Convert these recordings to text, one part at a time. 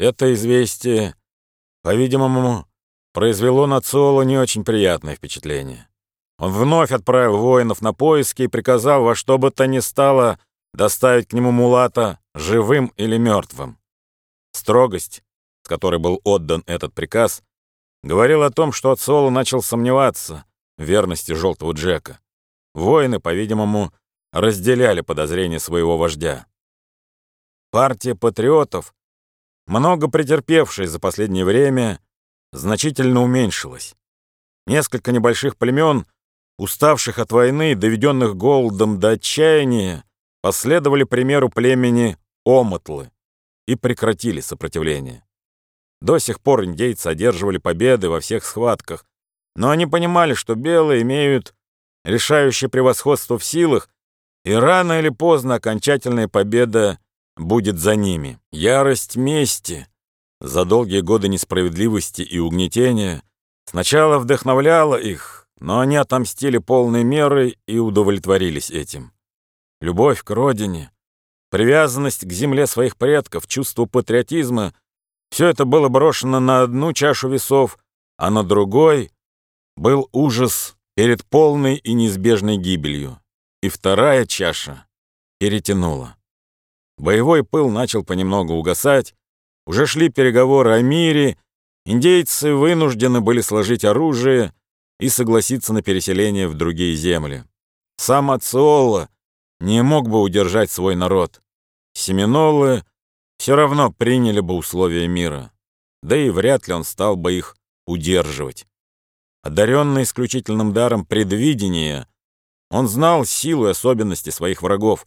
Это известие, по-видимому, произвело на Цоло не очень приятное впечатление. Он вновь отправил воинов на поиски и приказал во что бы то ни стало доставить к нему Мулата живым или мертвым. Строгость, с которой был отдан этот приказ, говорил о том, что Ацоло начал сомневаться в верности Желтого Джека. Воины, по-видимому, разделяли подозрения своего вождя. Партия патриотов, много претерпевшая за последнее время, значительно уменьшилась. Несколько небольших племен, уставших от войны, доведенных голодом до отчаяния, последовали примеру племени Омотлы и прекратили сопротивление. До сих пор индейцы одерживали победы во всех схватках, но они понимали, что белые имеют решающее превосходство в силах, и рано или поздно окончательная победа будет за ними. Ярость мести за долгие годы несправедливости и угнетения сначала вдохновляла их, но они отомстили полной мерой и удовлетворились этим. Любовь к родине, привязанность к земле своих предков, чувство патриотизма — все это было брошено на одну чашу весов, а на другой был ужас перед полной и неизбежной гибелью. И вторая чаша перетянула. Боевой пыл начал понемногу угасать, уже шли переговоры о мире, индейцы вынуждены были сложить оружие и согласиться на переселение в другие земли. Сам Ациола не мог бы удержать свой народ. Семинолы все равно приняли бы условия мира, да и вряд ли он стал бы их удерживать. Одаренный исключительным даром предвидения, он знал силу и особенности своих врагов,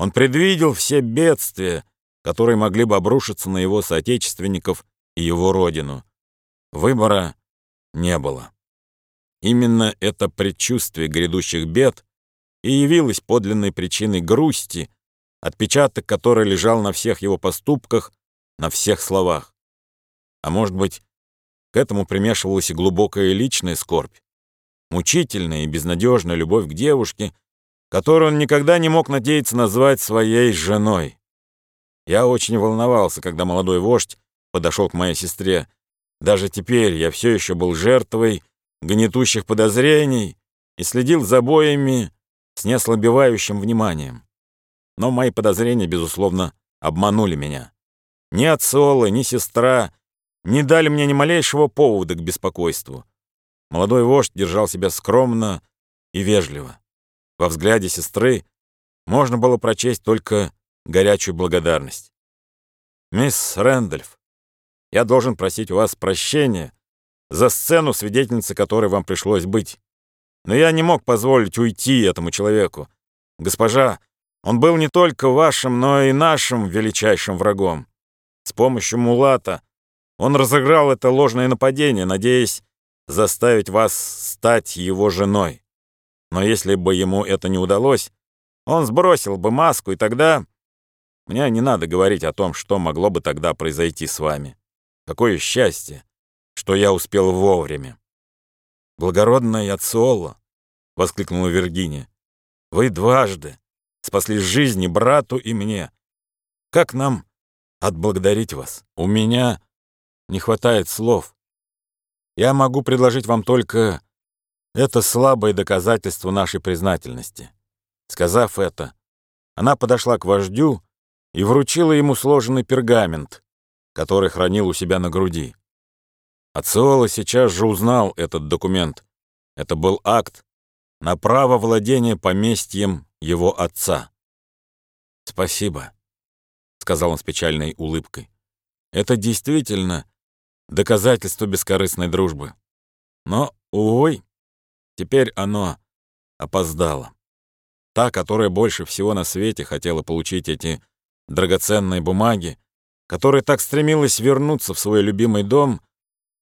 он предвидел все бедствия, которые могли бы обрушиться на его соотечественников и его родину. Выбора не было. Именно это предчувствие грядущих бед и явилось подлинной причиной грусти, отпечаток которой лежал на всех его поступках, на всех словах. А может быть, к этому примешивалась и глубокая личная скорбь, мучительная и безнадежная любовь к девушке, которую он никогда не мог надеяться назвать своей женой. Я очень волновался, когда молодой вождь подошел к моей сестре. Даже теперь я все еще был жертвой гнетущих подозрений и следил за боями с неослабевающим вниманием. Но мои подозрения, безусловно, обманули меня. Ни отцолы, ни сестра не дали мне ни малейшего повода к беспокойству. Молодой вождь держал себя скромно и вежливо. Во взгляде сестры можно было прочесть только горячую благодарность. «Мисс Рэндольф, я должен просить у вас прощения за сцену, свидетельницей которой вам пришлось быть. Но я не мог позволить уйти этому человеку. Госпожа, он был не только вашим, но и нашим величайшим врагом. С помощью Мулата он разыграл это ложное нападение, надеясь заставить вас стать его женой. Но если бы ему это не удалось, он сбросил бы маску, и тогда... Мне не надо говорить о том, что могло бы тогда произойти с вами. Какое счастье, что я успел вовремя. «Благородная Ациола!» — воскликнула Виргиния. «Вы дважды спасли жизни брату и мне. Как нам отблагодарить вас? У меня не хватает слов. Я могу предложить вам только это слабое доказательство нашей признательности. Сказав это, она подошла к вождю и вручила ему сложенный пергамент, который хранил у себя на груди. Ациола сейчас же узнал этот документ. Это был акт на право владения поместьем его отца. «Спасибо», — сказал он с печальной улыбкой. «Это действительно доказательство бескорыстной дружбы. Но, увы, Теперь оно опоздало. Та, которая больше всего на свете хотела получить эти драгоценные бумаги, которая так стремилась вернуться в свой любимый дом,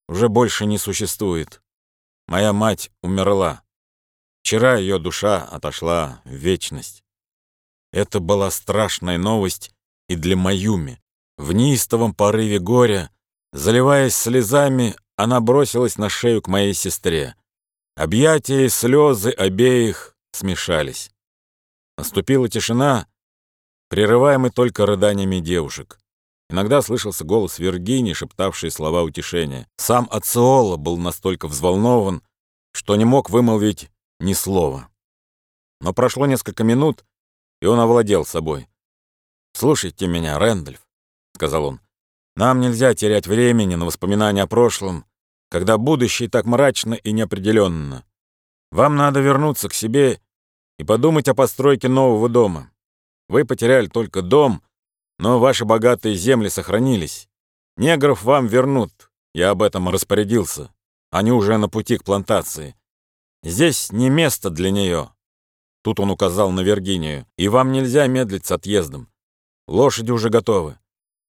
уже больше не существует. Моя мать умерла. Вчера ее душа отошла в вечность. Это была страшная новость и для Маюми. В неистовом порыве горя, заливаясь слезами, она бросилась на шею к моей сестре. Объятия и слезы обеих смешались. Наступила тишина, прерываемая только рыданиями девушек. Иногда слышался голос Виргинии, шептавший слова утешения. Сам Ациола был настолько взволнован, что не мог вымолвить ни слова. Но прошло несколько минут, и он овладел собой. «Слушайте меня, Рэндольф», — сказал он. «Нам нельзя терять времени на воспоминания о прошлом, когда будущее так мрачно и неопределенно. Вам надо вернуться к себе и подумать о постройке нового дома. Вы потеряли только дом, но ваши богатые земли сохранились. Негров вам вернут, я об этом распорядился. Они уже на пути к плантации. Здесь не место для нее. Тут он указал на Виргинию. И вам нельзя медлить с отъездом. Лошади уже готовы.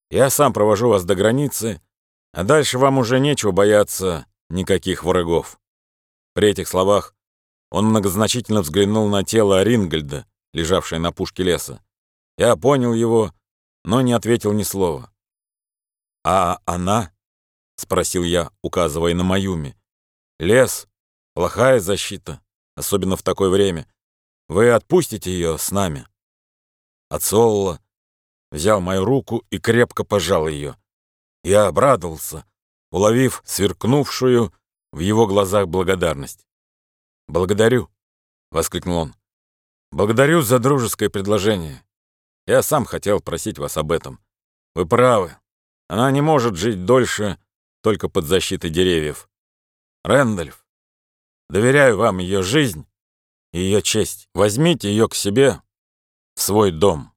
Я сам провожу вас до границы, а дальше вам уже нечего бояться никаких врагов. При этих словах он многозначительно взглянул на тело Рингольда, лежавшее на пушке леса. Я понял его, но не ответил ни слова. «А она?» — спросил я, указывая на Маюми. «Лес — плохая защита, особенно в такое время. Вы отпустите ее с нами?» Ацолла взял мою руку и крепко пожал ее. Я обрадовался, уловив сверкнувшую в его глазах благодарность. «Благодарю», — воскликнул он. «Благодарю за дружеское предложение. Я сам хотел просить вас об этом. Вы правы. Она не может жить дольше только под защитой деревьев. Рэндальф, доверяю вам ее жизнь и ее честь. Возьмите ее к себе в свой дом».